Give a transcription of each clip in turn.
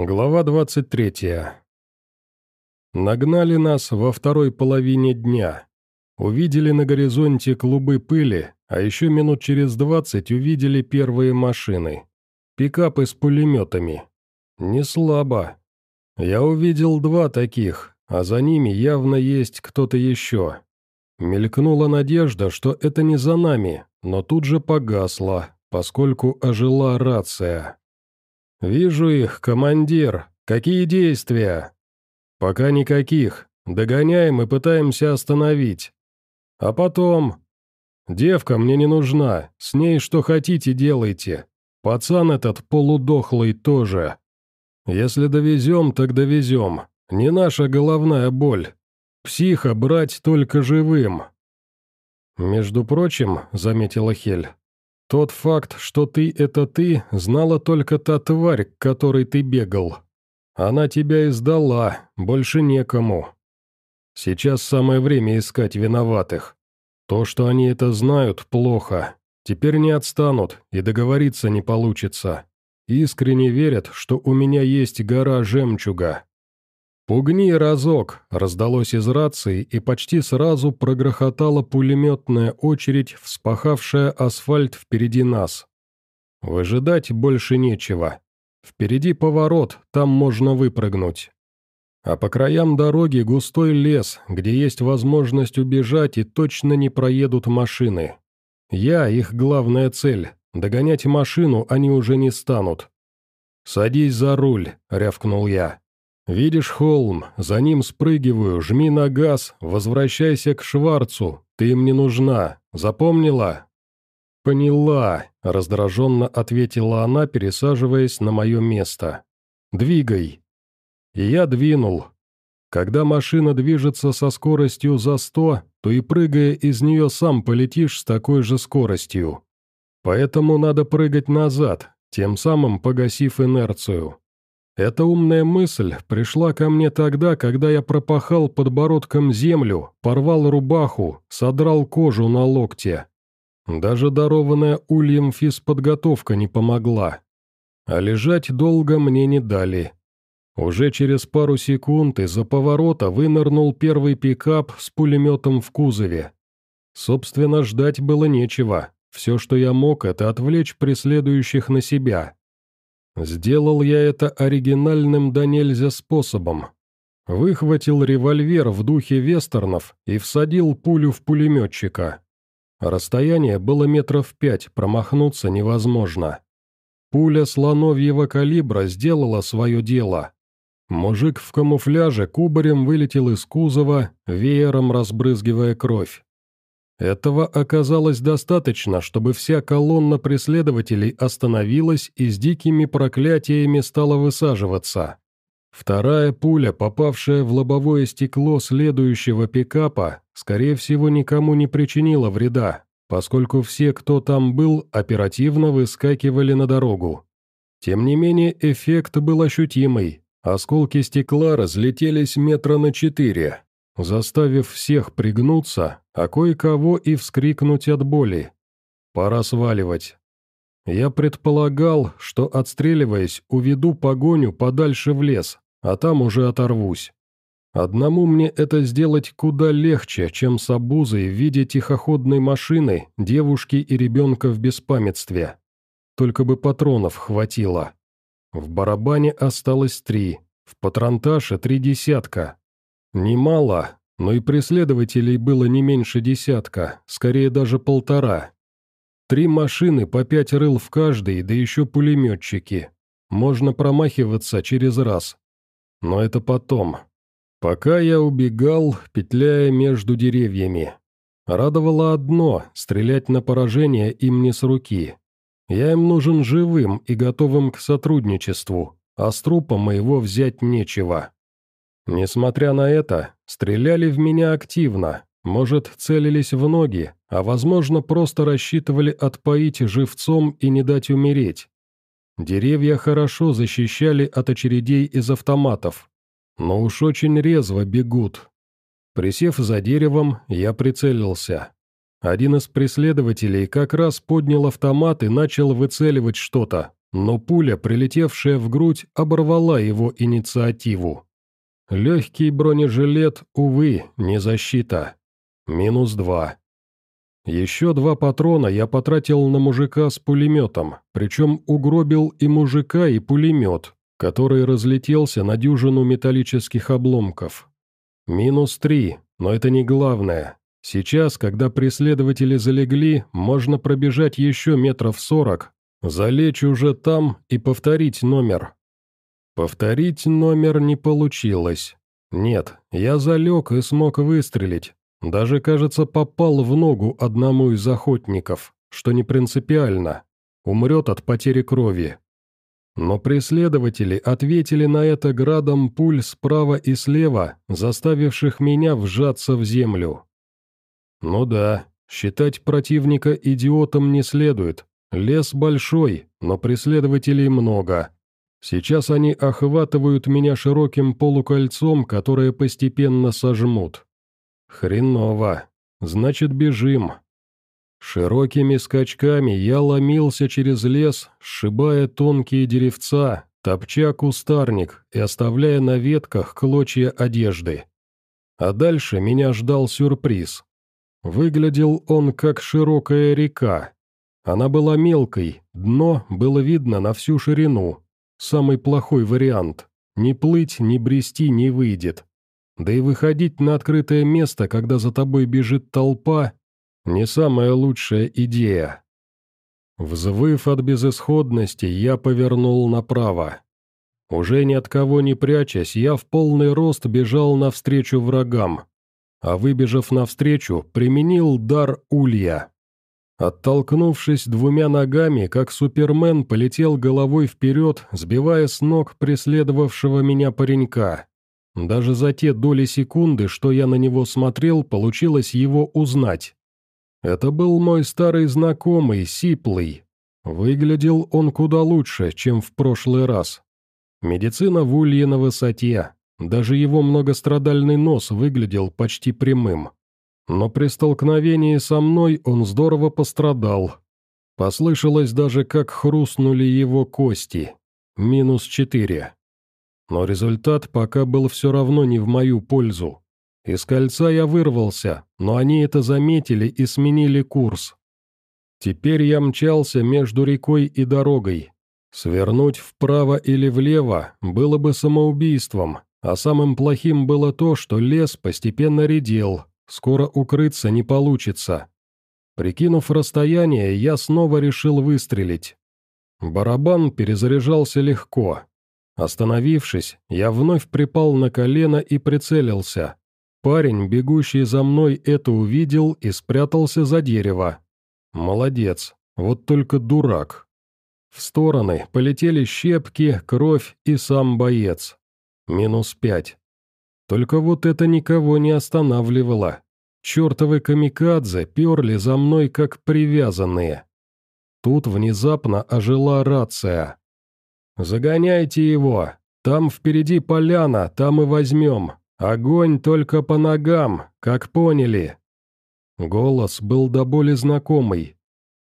Глава 23. Нагнали нас во второй половине дня. Увидели на горизонте клубы пыли, а еще минут через двадцать увидели первые машины. Пикапы с пулеметами. Не слабо. Я увидел два таких, а за ними явно есть кто-то еще. Мелькнула надежда, что это не за нами, но тут же погасла, поскольку ожила рация. «Вижу их, командир. Какие действия?» «Пока никаких. Догоняем и пытаемся остановить. А потом...» «Девка мне не нужна. С ней что хотите делайте. Пацан этот полудохлый тоже. Если довезем, так довезем. Не наша головная боль. Психа брать только живым». «Между прочим», — заметила Хель, тот факт, что ты — это ты, знала только та тварь, к которой ты бегал. Она тебя издала, больше некому. Сейчас самое время искать виноватых. То, что они это знают, плохо. Теперь не отстанут, и договориться не получится. Искренне верят, что у меня есть гора жемчуга. «Пугни разок!» — раздалось из рации, и почти сразу прогрохотала пулеметная очередь, вспахавшая асфальт впереди нас. Выжидать больше нечего. Впереди поворот, там можно выпрыгнуть. А по краям дороги густой лес, где есть возможность убежать и точно не проедут машины. Я их главная цель. Догонять машину они уже не станут. «Садись за руль», — рявкнул я. «Видишь холм, за ним спрыгиваю, жми на газ, возвращайся к Шварцу, ты им не нужна, запомнила?» «Поняла», — раздраженно ответила она, пересаживаясь на мое место. «Двигай». И я двинул. Когда машина движется со скоростью за сто, то и прыгая из нее сам полетишь с такой же скоростью. Поэтому надо прыгать назад, тем самым погасив инерцию. Эта умная мысль пришла ко мне тогда, когда я пропахал подбородком землю, порвал рубаху, содрал кожу на локте. Даже дарованная ульем физподготовка не помогла. А лежать долго мне не дали. Уже через пару секунд из-за поворота вынырнул первый пикап с пулеметом в кузове. Собственно, ждать было нечего. Все, что я мог, это отвлечь преследующих на себя. Сделал я это оригинальным да нельзя способом. Выхватил револьвер в духе вестернов и всадил пулю в пулеметчика. Расстояние было метров пять, промахнуться невозможно. Пуля слоновьего калибра сделала свое дело. Мужик в камуфляже кубарем вылетел из кузова, веером разбрызгивая кровь. Этого оказалось достаточно, чтобы вся колонна преследователей остановилась и с дикими проклятиями стала высаживаться. Вторая пуля, попавшая в лобовое стекло следующего пикапа, скорее всего, никому не причинила вреда, поскольку все, кто там был, оперативно выскакивали на дорогу. Тем не менее, эффект был ощутимый. Осколки стекла разлетелись метра на четыре, заставив всех пригнуться, а кое-кого и вскрикнуть от боли. Пора сваливать. Я предполагал, что, отстреливаясь, уведу погоню подальше в лес, а там уже оторвусь. Одному мне это сделать куда легче, чем с обузой в виде тихоходной машины, девушки и ребенка в беспамятстве. Только бы патронов хватило. В барабане осталось три, в патронташе три десятка. Немало, но и преследователей было не меньше десятка, скорее даже полтора. Три машины по пять рыл в каждой, да еще пулеметчики. Можно промахиваться через раз. Но это потом. Пока я убегал, петляя между деревьями. Радовало одно — стрелять на поражение им не с руки. Я им нужен живым и готовым к сотрудничеству, а с трупа моего взять нечего. Несмотря на это, стреляли в меня активно, может, целились в ноги, а возможно, просто рассчитывали отпоить живцом и не дать умереть. Деревья хорошо защищали от очередей из автоматов, но уж очень резво бегут. Присев за деревом, я прицелился. Один из преследователей как раз поднял автомат и начал выцеливать что-то, но пуля, прилетевшая в грудь, оборвала его инициативу. Легкий бронежилет, увы, не защита. Минус два. Еще два патрона я потратил на мужика с пулеметом, причем угробил и мужика, и пулемет, который разлетелся на дюжину металлических обломков. Минус три, но это не главное. Сейчас, когда преследователи залегли, можно пробежать еще метров сорок, залечь уже там и повторить номер. Повторить номер не получилось. Нет, я залег и смог выстрелить. Даже, кажется, попал в ногу одному из охотников, что не принципиально. Умрет от потери крови. Но преследователи ответили на это градом пуль справа и слева, заставивших меня вжаться в землю. Ну да, считать противника идиотом не следует. Лес большой, но преследователей много. Сейчас они охватывают меня широким полукольцом, которое постепенно сожмут. Хреново. Значит, бежим. Широкими скачками я ломился через лес, сшибая тонкие деревца, топча кустарник и оставляя на ветках клочья одежды. А дальше меня ждал сюрприз. Выглядел он как широкая река. Она была мелкой, дно было видно на всю ширину, Самый плохой вариант. Ни плыть, ни брести не выйдет. Да и выходить на открытое место, когда за тобой бежит толпа, не самая лучшая идея. Взвыв от безысходности, я повернул направо. Уже ни от кого не прячась, я в полный рост бежал навстречу врагам, а выбежав навстречу, применил дар улья. Оттолкнувшись двумя ногами, как супермен полетел головой вперед, сбивая с ног преследовавшего меня паренька. Даже за те доли секунды, что я на него смотрел, получилось его узнать. Это был мой старый знакомый, Сиплый. Выглядел он куда лучше, чем в прошлый раз. Медицина в улье на высоте. Даже его многострадальный нос выглядел почти прямым. Но при столкновении со мной он здорово пострадал. Послышалось даже, как хрустнули его кости. Минус четыре. Но результат пока был все равно не в мою пользу. Из кольца я вырвался, но они это заметили и сменили курс. Теперь я мчался между рекой и дорогой. Свернуть вправо или влево было бы самоубийством, а самым плохим было то, что лес постепенно редел, Скоро укрыться не получится. Прикинув расстояние, я снова решил выстрелить. Барабан перезаряжался легко. Остановившись, я вновь припал на колено и прицелился. Парень, бегущий за мной, это увидел и спрятался за дерево. Молодец, вот только дурак. В стороны полетели щепки, кровь и сам боец. Минус пять. Только вот это никого не останавливало. Чертовы камикадзе перли за мной как привязанные. Тут внезапно ожила рация. «Загоняйте его! Там впереди поляна, там и возьмем. Огонь только по ногам, как поняли!» Голос был до боли знакомый.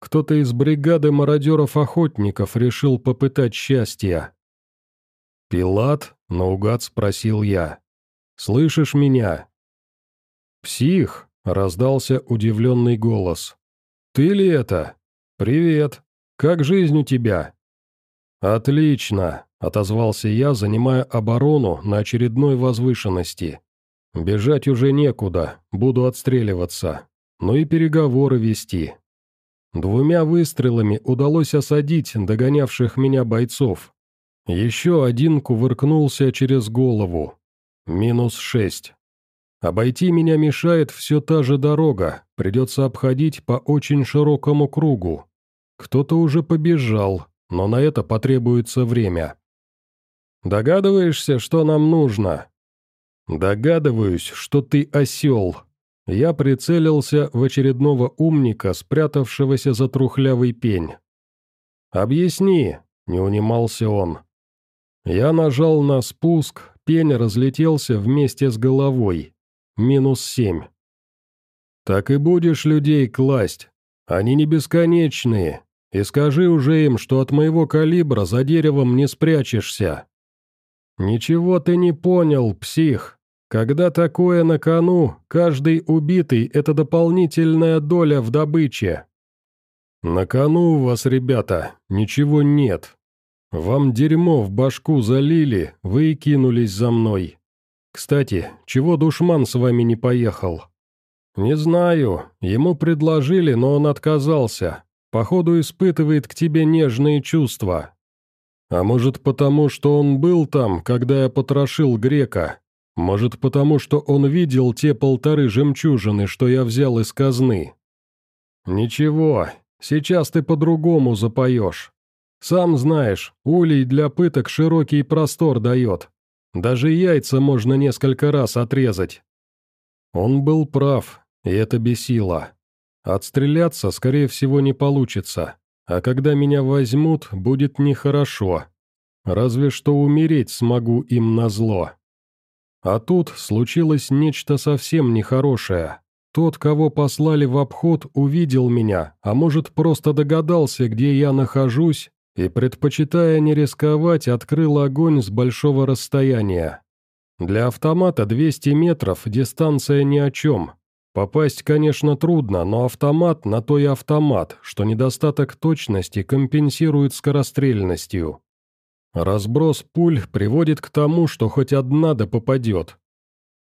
Кто-то из бригады мародеров-охотников решил попытать счастья. «Пилат?» — наугад спросил я. Слышишь меня?» «Псих!» — раздался удивленный голос. «Ты ли это? Привет! Как жизнь у тебя?» «Отлично!» — отозвался я, занимая оборону на очередной возвышенности. «Бежать уже некуда, буду отстреливаться. Ну и переговоры вести». Двумя выстрелами удалось осадить догонявших меня бойцов. Еще один кувыркнулся через голову, Минус шесть. Обойти меня мешает все та же дорога, придется обходить по очень широкому кругу. Кто-то уже побежал, но на это потребуется время. Догадываешься, что нам нужно? Догадываюсь, что ты осел. Я прицелился в очередного умника, спрятавшегося за трухлявый пень. «Объясни», — не унимался он. Я нажал на спуск, пень разлетелся вместе с головой. Минус семь. «Так и будешь людей класть. Они не бесконечные. и скажи уже им, что от моего калибра за деревом не спрячешься». «Ничего ты не понял, псих. Когда такое на кону, каждый убитый – это дополнительная доля в добыче». «На кону у вас, ребята, ничего нет. Вам дерьмо в башку залили, вы и кинулись за мной. Кстати, чего душман с вами не поехал?» «Не знаю. Ему предложили, но он отказался. Походу, испытывает к тебе нежные чувства. А может, потому, что он был там, когда я потрошил грека? Может, потому, что он видел те полторы жемчужины, что я взял из казны? Ничего, сейчас ты по-другому запоешь. Сам знаешь, улей для пыток широкий простор дает. Даже яйца можно несколько раз отрезать. Он был прав, и это бесило. Отстреляться, скорее всего, не получится. А когда меня возьмут, будет нехорошо. Разве что умереть смогу им назло. А тут случилось нечто совсем нехорошее. Тот, кого послали в обход, увидел меня, а может, просто догадался, где я нахожусь, и, предпочитая не рисковать, открыл огонь с большого расстояния. Для автомата 200 метров дистанция ни о чем, Попасть, конечно, трудно, но автомат на то и автомат, что недостаток точности компенсирует скорострельностью. Разброс пуль приводит к тому, что хоть одна да попадет.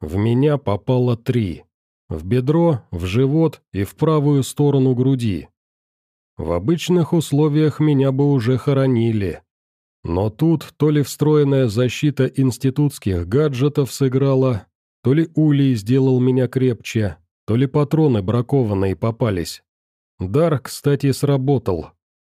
В меня попало три. В бедро, в живот и в правую сторону груди. В обычных условиях меня бы уже хоронили. Но тут то ли встроенная защита институтских гаджетов сыграла, то ли улей сделал меня крепче, то ли патроны бракованные попались. Дар, кстати, сработал.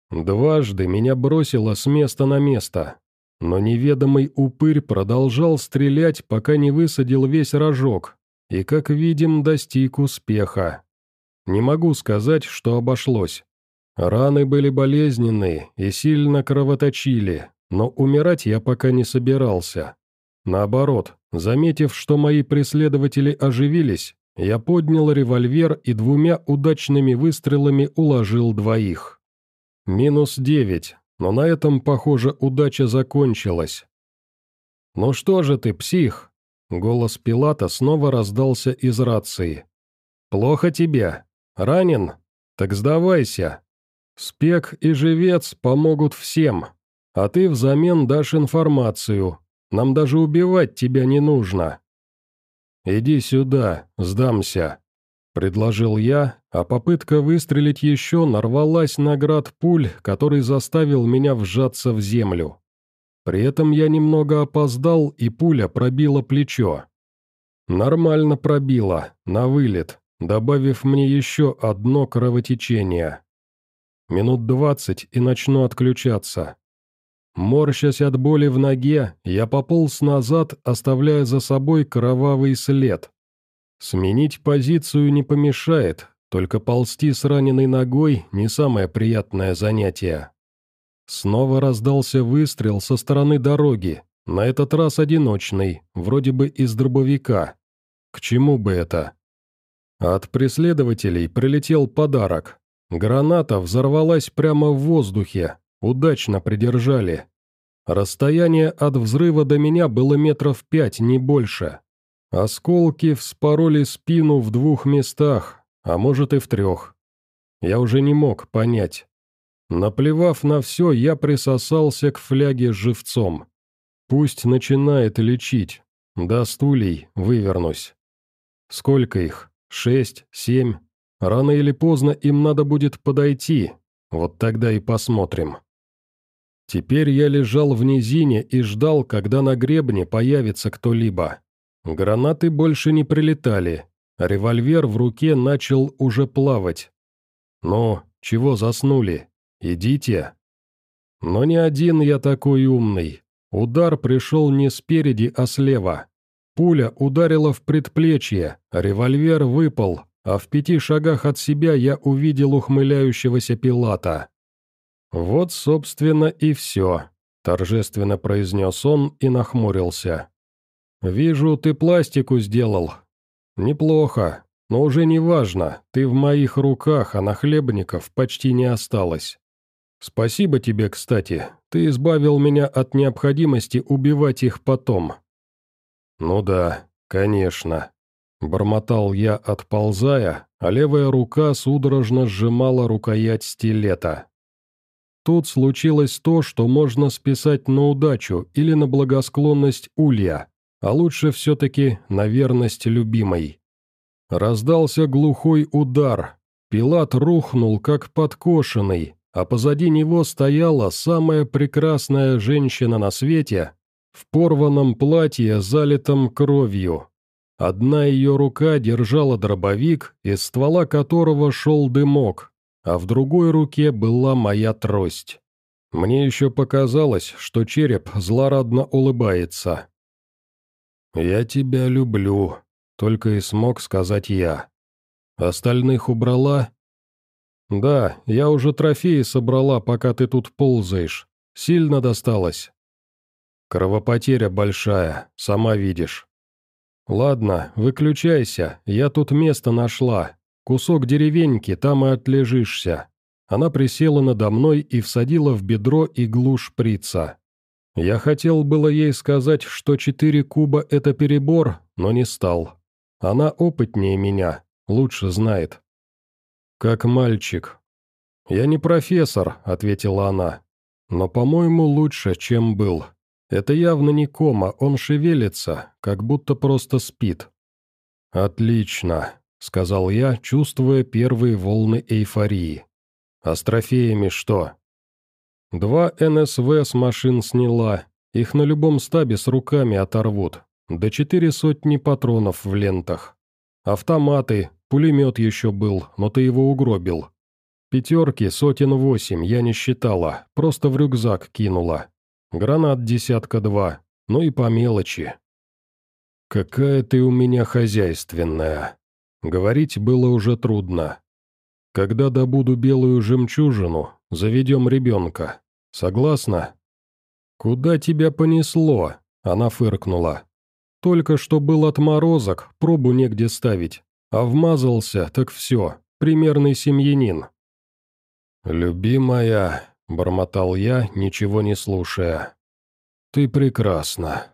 Дважды меня бросило с места на место, но неведомый упырь продолжал стрелять, пока не высадил весь рожок, и, как видим, достиг успеха. Не могу сказать, что обошлось. Раны были болезненные и сильно кровоточили, но умирать я пока не собирался. Наоборот, заметив, что мои преследователи оживились, я поднял револьвер и двумя удачными выстрелами уложил двоих. Минус девять, но на этом, похоже, удача закончилась. «Ну что же ты, псих?» Голос Пилата снова раздался из рации. «Плохо тебе? Ранен? Так сдавайся. Спек и Живец помогут всем, а ты взамен дашь информацию. Нам даже убивать тебя не нужно. «Иди сюда, сдамся», — предложил я, а попытка выстрелить еще нарвалась на град пуль, который заставил меня вжаться в землю. При этом я немного опоздал, и пуля пробила плечо. Нормально пробила, на вылет, добавив мне еще одно кровотечение. Минут двадцать и начну отключаться. Морщась от боли в ноге, я пополз назад, оставляя за собой кровавый след. Сменить позицию не помешает, только ползти с раненой ногой – не самое приятное занятие. Снова раздался выстрел со стороны дороги, на этот раз одиночный, вроде бы из дробовика. К чему бы это? От преследователей прилетел подарок. Граната взорвалась прямо в воздухе, Удачно придержали. Расстояние от взрыва до меня было метров пять, не больше. Осколки вспороли спину в двух местах, а может и в трех. Я уже не мог понять. Наплевав на все, я присосался к фляге с живцом. Пусть начинает лечить. До стулей вывернусь. Сколько их? Шесть? Семь? Рано или поздно им надо будет подойти. Вот тогда и посмотрим. Теперь я лежал в низине и ждал, когда на гребне появится кто-либо. Гранаты больше не прилетали, револьвер в руке начал уже плавать. «Ну, чего заснули? Идите!» Но не один я такой умный. Удар пришел не спереди, а слева. Пуля ударила в предплечье, револьвер выпал, а в пяти шагах от себя я увидел ухмыляющегося Пилата. «Вот, собственно, и все», — торжественно произнес он и нахмурился. «Вижу, ты пластику сделал. Неплохо, но уже не важно, ты в моих руках, а нахлебников почти не осталось. Спасибо тебе, кстати. Ты избавил меня от необходимости убивать их потом». «Ну да, конечно», — бормотал я, отползая, а левая рука судорожно сжимала рукоять стилета. Тут случилось то, что можно списать на удачу или на благосклонность Улья, а лучше все-таки на верность любимой. Раздался глухой удар. Пилат рухнул, как подкошенный, а позади него стояла самая прекрасная женщина на свете в порванном платье, залитом кровью. Одна ее рука держала дробовик, из ствола которого шел дымок, а в другой руке была моя трость. Мне еще показалось, что череп злорадно улыбается. «Я тебя люблю», — только и смог сказать я. «Остальных убрала?» «Да, я уже трофеи собрала, пока ты тут ползаешь. Сильно досталось?» «Кровопотеря большая, сама видишь». «Ладно, выключайся, я тут место нашла. Кусок деревеньки, там и отлежишься». Она присела надо мной и всадила в бедро иглу шприца. Я хотел было ей сказать, что четыре куба – это перебор, но не стал. Она опытнее меня, лучше знает. «Как мальчик». «Я не профессор», – ответила она. «Но, по-моему, лучше, чем был. Это явно не кома, он шевелится, как будто просто спит». «Отлично», – сказал я, чувствуя первые волны эйфории. «А с трофеями что?» Два НСВ с машин сняла, их на любом стабе с руками оторвут, до четыре сотни патронов в лентах. Автоматы, пулемет еще был, но ты его угробил. Пятерки сотен восемь я не считала, просто в рюкзак кинула. Гранат десятка два, ну и по мелочи. «Какая ты у меня хозяйственная!» Говорить было уже трудно. Когда добуду белую жемчужину, заведем ребенка. Согласна?» «Куда тебя понесло?» – она фыркнула. «Только что был отморозок, пробу негде ставить. А вмазался, так все, примерный семьянин». «Любимая», – бормотал я, ничего не слушая. «Ты прекрасна».